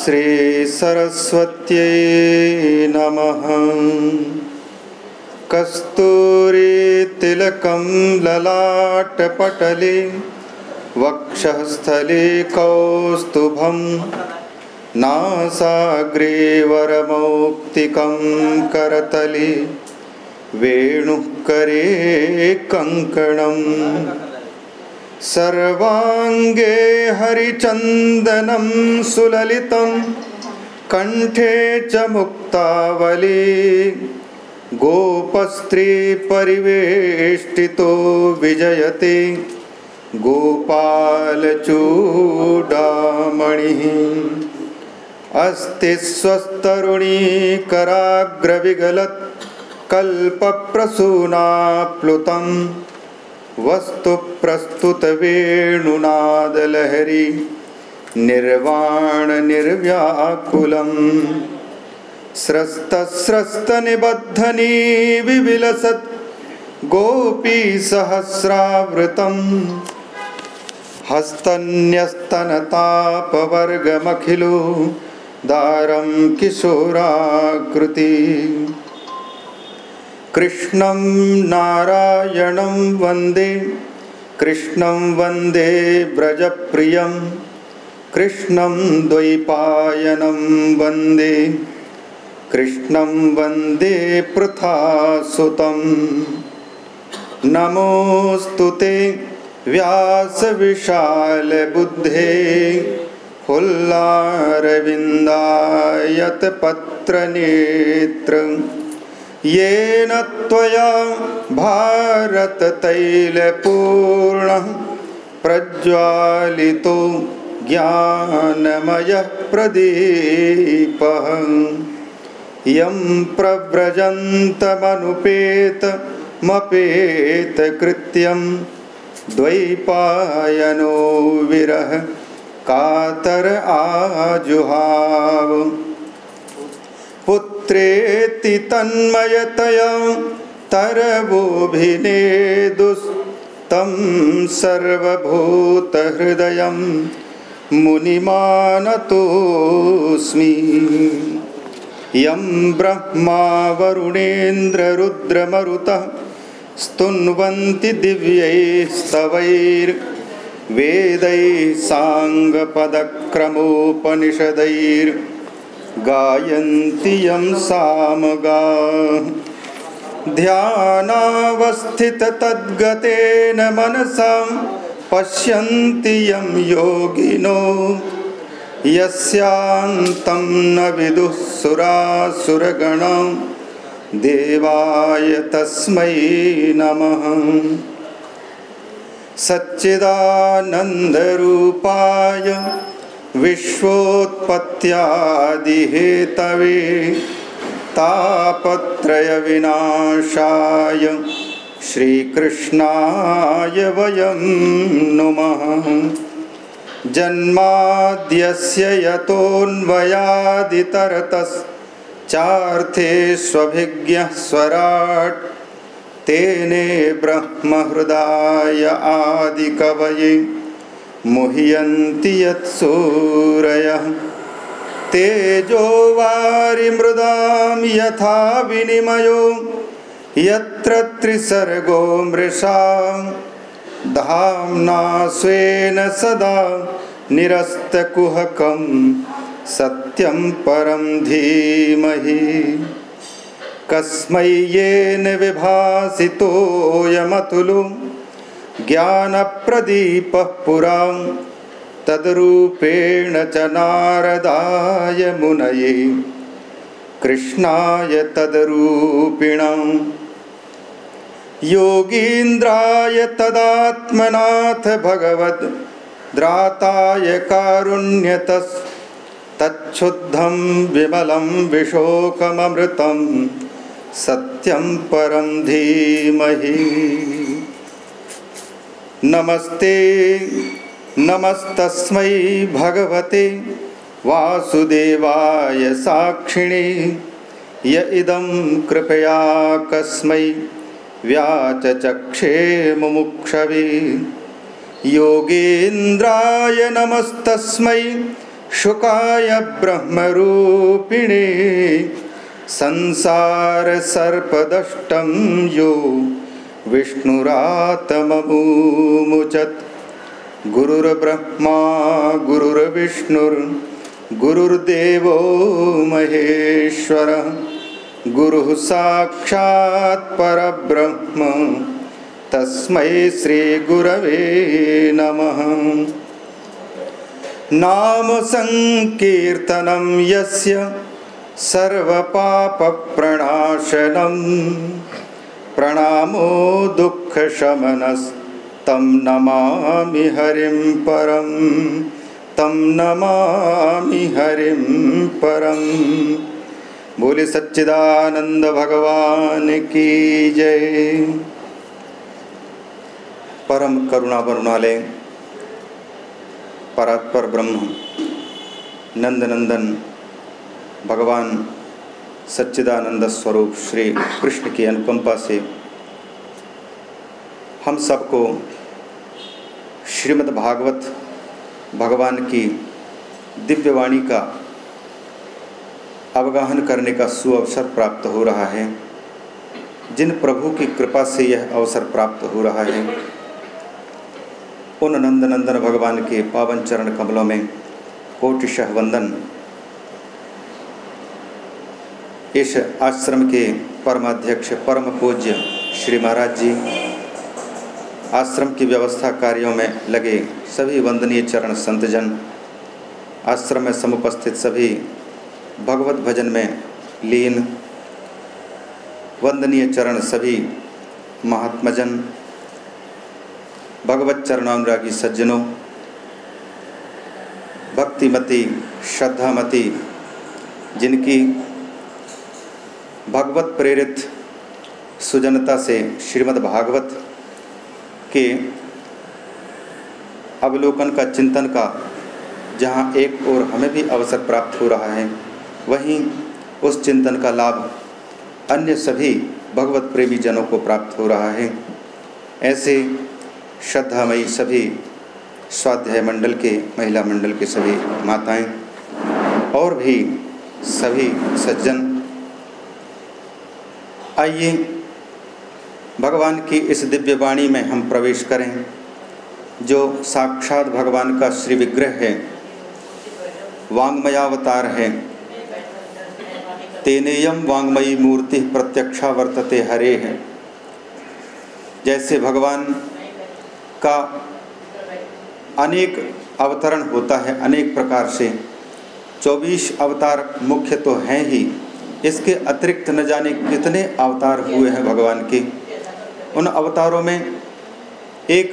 श्रीसरस्वत्यै नमः। कस्तूरीतिलकं ललाटपटले वक्षस्थले कौस्तुभं नासाग्रेवरमौक्तिकं करतले वेणुः करे कङ्कणम् सर्वाङ्गे हरिचन्दनं सुललितं कण्ठे च मुक्तावली गोपस्त्रीपरिवेष्टितो विजयते गोपालचूडामणिः अस्ति स्वस्तरुणीकराग्रविगलत् कल्पप्रसूनाप्लुतं वस्तु प्रस्तुतवेणुनादलहरी निर्वाणनिर्व्याकुलम् स्रस्तस्रस्तनिबद्धनी विविलसत् गोपीसहस्रावृतम् हस्तन्यस्तनतापवर्गमखिलो दारं किशोराकृति कृष्णं नारायणं वन्दे कृष्णं वन्दे व्रजप्रियं कृष्णं द्वैपायनं वन्दे कृष्णं वन्दे पृथासुतं। नमोऽस्तु ते व्यासविशालबुद्धे हुल्लारविन्दायतपत्रनेत्र येन त्वया भारततैलपूर्णः प्रज्वालितो ज्ञानमयः प्रदीपः यं प्रव्रजन्तमनुपेतमपेतकृत्यं द्वैपायनो विरह कातर आजुहाव पुत्रेति तन्मयतया तरवोभिनेदुस्तं सर्वभूतहृदयं मुनिमानतोऽस्मि। यं ब्रह्मा वरुणेन्द्ररुद्रमरुतः स्तुन्वन्ति दिव्यैस्तवैर्वेदैः साङ्गपदक्रमोपनिषदैर्गायन्ति यं सामगा। ध्यानावस्थिततद्गतेन मनसां पश्यन्ति यं योगिनो। यस्यान्तं न विदुः सुरासुरगणं। देवाय तस्मै नमः। सच्चिदानन्दरूपाय विश्वोत्पत्त्यादिहेतवे तापत्रयविनाशाय श्रीकृष्णाय वयं नुमः। जन्माद्यस्य यतोऽन्वयादितरतश्चार्थेष्वभिज्ञः स्वराट् तेने ब्रह्महृदाय आदिकवये। मुह्यन्ति यत्सूरयः तेजो वारिमृदां यथा विनिमयो। यत्र त्रिसर्गो मृषा। धाम्ना स्वेन सदा निरस्तकुहकं सत्यं परं धीमहि। कस्मै येन विभासितोऽयमतुलो ज्ञानप्रदीपः पुरा तद्रूपेण च नारदाय मुनये। कृष्णाय तद्रूपिणम्। योगीन्द्राय तदात्मनाथ भगवद्। द्राताय कारुण्यतस्तच्छुद्धं विमलं विशोकममृतं सत्यं परं धीमहि नमस्ते। नमस्तस्मै भगवते वासुदेवाय साक्षिणे। य इदं कृपया कस्मै व्याचचक्षे मुमुक्षवे। योगेन्द्राय नमस्तस्मै शुकाय ब्रह्मरूपिणे। संसारसर्पदष्टं यो विष्णुरातममुमुचत् गुरुर्ब्रह्मा गुरुर्विष्णुर्गुरुर्देवो महेश्वरः। गुरुः साक्षात् परब्रह्म। तस्मै श्रीगुरवे नमः। नाम संकीर्तनं यस्य सर्वपापप्रणाशनं प्रणामो दुःखशमनस्तं नमामि हरिं परं तं नमामि हरिं परम्। बोले सच्चिदानंद भगवान की जय। परम करुणा वरुणालय, परात्पर ब्रह्म नंद नंदन भगवान सच्चिदानंद स्वरूप श्री कृष्ण की अनुकंपा से हम सबको श्रीमद् भागवत भगवान की दिव्यवाणी का अवगाहन करने का सुअवसर प्राप्त हो रहा है। जिन प्रभु की कृपा से यह अवसर प्राप्त हो रहा है, उन नंदनंदन भगवान के पावन चरण कमलों में कोटिशह वंदन इस आश्रम के परमाध्यक्ष, परम पूज्य श्री महाराज जी, आश्रम की व्यवस्था कार्यों में लगे सभी वंदनीय चरण संतजन, आश्रम में समुपस्थित सभी भगवत भजन में लीन, वंदनीय चरण सभी महात्मजन, भगवत चरणानुरागी सज्जनों, भक्तिमती, श्रद्धामती, जिनकी भगवत प्रेरित सुजनता से श्रीमद् भागवत के अवलोकन का चिंतन का, जहाँ एक और हमें भी अवसर प्राप्त हो रहा है, वहीं उस चिंतन का लाभ अन्य सभी भगवत प्रेमी जनों को प्राप्त हो रहा है। ऐसे श्रद्धामयी सभी स्वाध्याय मंडल के, महिला मंडल के सभी माताएँ और भी सभी सज्जन आइए, भगवान की इस दिव्य वाणी में हम प्रवेश करें, जो साक्षात भगवान का श्री विग्रह है वांग्मयावतार है। तेनेयम वांग्मयी मूर्ति प्रत्यक्षा वर्तते हरे है। जैसे भगवान का अनेक अवतरण होता है अनेक प्रकार से 24 अवतार मुख्य तो हैं ही इसके अतिरिक्त न जाने कितने अवतार हुए हैं भगवान के। उन अवतारों में एक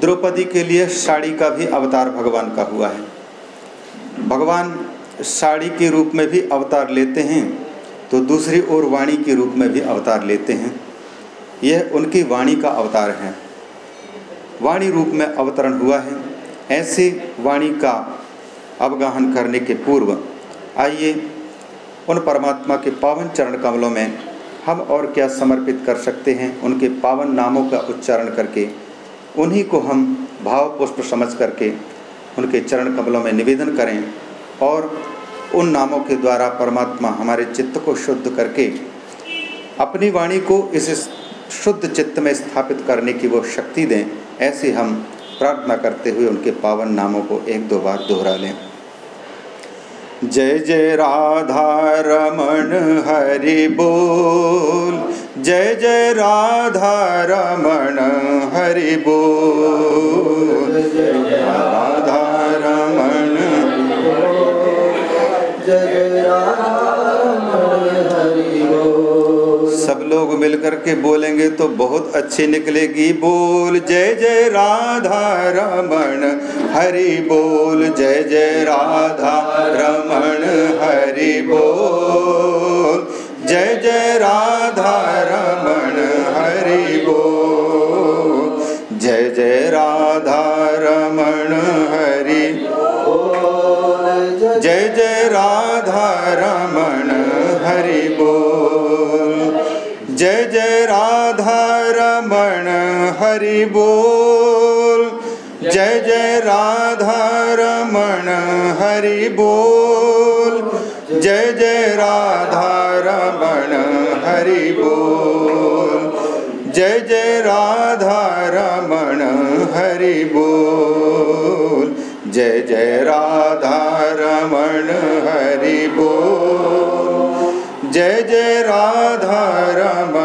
द्रौपदी के लिए साड़ी का भी अवतार भगवान का हुआ है। भगवान साड़ी के रूप में भी अवतार लेते हैं तो दूसरी ओर वाणी के रूप में भी अवतार लेते हैं। यह उनकी वाणी का अवतार है। वाणी रूप में अवतरण हुआ है। ऐसे वाणी का अवगाहन करने के पूर्व आइए उन परमात्मा के पावन चरण कमलों में हम और क्या समर्पित कर सकते हैं उनके पावन नामों का उच्चारण करके? उन्हीं को हम भाव पुष्प समझ करके उनके चरण कमलों में निवेदन करें और उन नामों के द्वारा परमात्मा हमारे चित्त को शुद्ध करके अपनी वाणी को इस शुद्ध चित्त में स्थापित करने की वो शक्ति दें, ऐसे हम प्रार्थना करते हुए उनके पावन नामों को एक दो बार दोहरा लें। जय जय राधा रमन हरि बोल। जय जय राधा रमन हरि बोल। जय जय राधा लोग मिलकर के बोलेंगे तो बहुत अच्छी निकलेगी। बोल जय जय राधा रमण, हरि बोल, जय जय राधा रमण, हरि बोल। हरि बोल। जय जय राधा रमण हरि बोल। जय जय राधा रमण हरि बोल। जय जय राधा रमण हरि बोल। जय जय राधा रमण हरि बोल। जय जय राधा रमण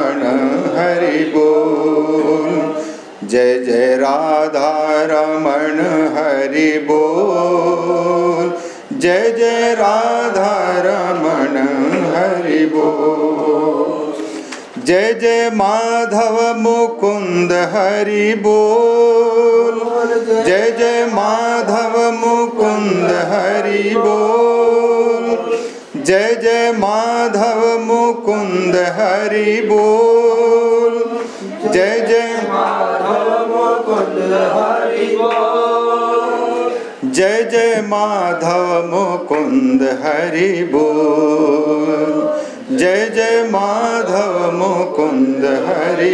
जय जय राधा रमण हरि बोल। जय जय राधा रमण हरि बोल। जय जय माधव मुकुंद हरि बोल। जय जय माधव मुकुंद हरि बोल। जय जय माधव मुकुंद हरि बोल। मुकुंद हरि जय जय माधव मुकुंद हरि जय जय माधव मुकुंद हरि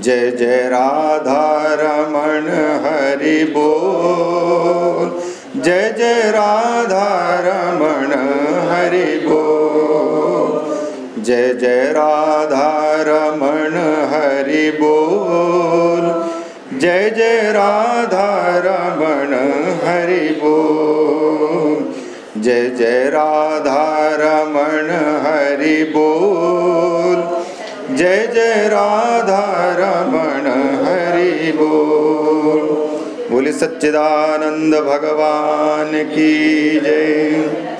जय जय राधा रमण हरि जय जय राधा रमण हरि जय जय राधा रमण हरि बोल। जय जय राधा रमण हरि बोल। जय जय राधा रमण हरि बोल। जय जय राधा रमण हरि बोल। बोले सच्चिदानंद भगवान की जय।